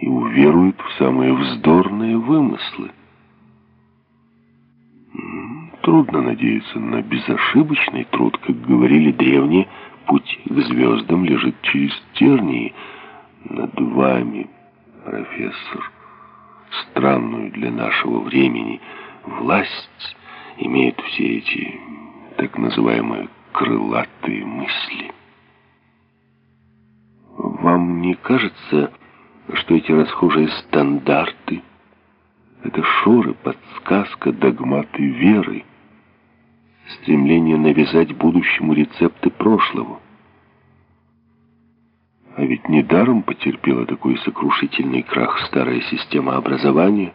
и уверует в самые вздорные вымыслы. Трудно надеяться на безошибочный труд, как говорили древние, путь к звездам лежит через тернии над вами, профессор. Странную для нашего времени власть имеют все эти так называемые крылатые мысли. Вам не кажется, что эти расхожие стандарты — это шоры, подсказка, догматы веры, стремление навязать будущему рецепты прошлого? А ведь недаром потерпела такой сокрушительный крах старая система образования,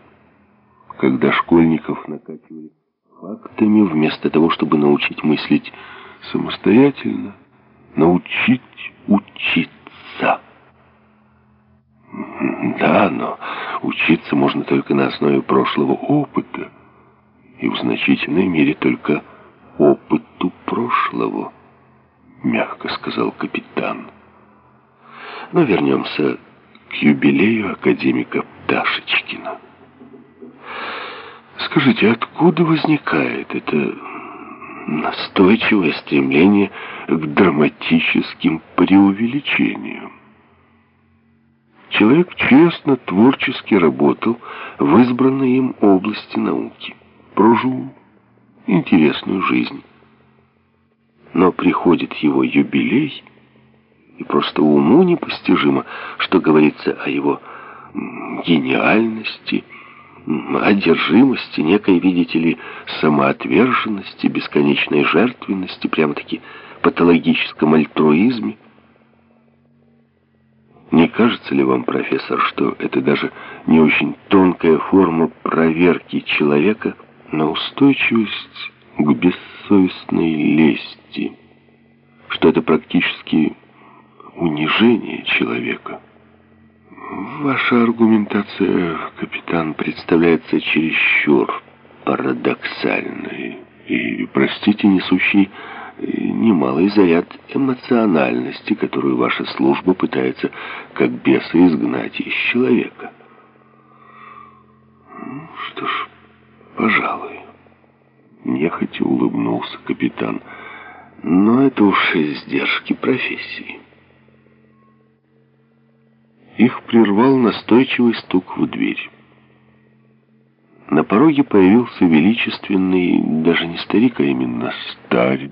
когда школьников накачивали фактами вместо того, чтобы научить мыслить самостоятельно, научить учиться. Да, но учиться можно только на основе прошлого опыта, и в значительной мере только опыту прошлого, мягко сказал капитан. Но вернемся к юбилею академика Пташечкина. Скажите, откуда возникает это настойчивое стремление к драматическим преувеличениям? Человек честно, творчески работал в избранной им области науки. Прожил интересную жизнь. Но приходит его юбилей, и просто уму непостижимо, что говорится о его гениальности, одержимости, некой, видите ли, самоотверженности, бесконечной жертвенности, прямо-таки патологическом альтруизме. Кажется ли вам, профессор, что это даже не очень тонкая форма проверки человека на устойчивость к бессовестной лести, что это практически унижение человека? Ваша аргументация, капитан, представляется чересчур парадоксальной и, простите, несущей немалый заряд эмоциональности, которую ваша служба пытается как беса изгнать из человека. Ну, что ж, пожалуй. Нехотя улыбнулся капитан. Но это уж издержки профессии. Их прервал настойчивый стук в дверь. На пороге появился величественный, даже не старик, а именно старец,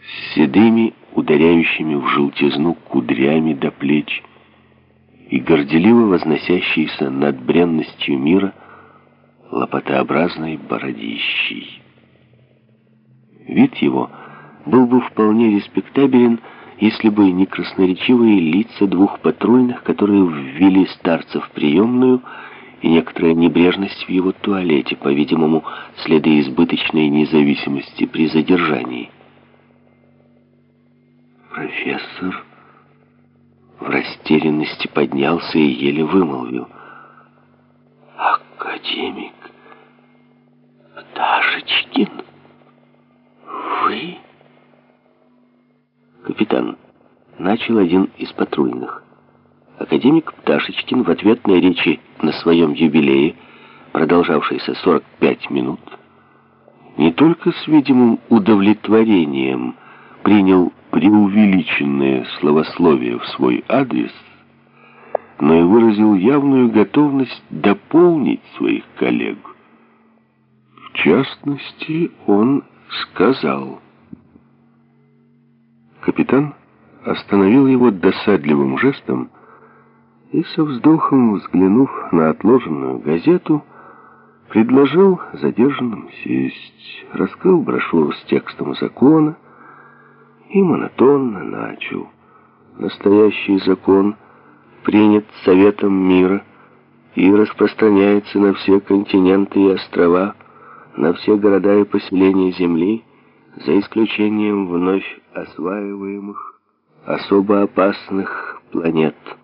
с седыми, ударяющими в желтизну кудрями до плеч и горделиво возносящийся над бренностью мира лопатообразной бородищей. Вид его был бы вполне респектабелен, если бы не красноречивые лица двух патрульных, которые ввели старца в приемную, и некоторая небрежность в его туалете, по-видимому, следы избыточной независимости при задержании. Профессор в растерянности поднялся и еле вымолвил. «Академик Пташечкин, вы...» «Капитан», — начал один из патрульных. Академик Пташечкин в ответной речи на своем юбилее, продолжавшейся 45 минут, не только с видимым удовлетворением принял преувеличенное словословие в свой адрес, но и выразил явную готовность дополнить своих коллег. В частности, он сказал... Капитан остановил его досадливым жестом и со вздохом, взглянув на отложенную газету, предложил задержанным сесть, раскрыл брошюру с текстом закона и монотонно начал. Настоящий закон принят Советом мира и распространяется на все континенты и острова, на все города и поселения Земли, за исключением вновь осваиваемых, особо опасных планет –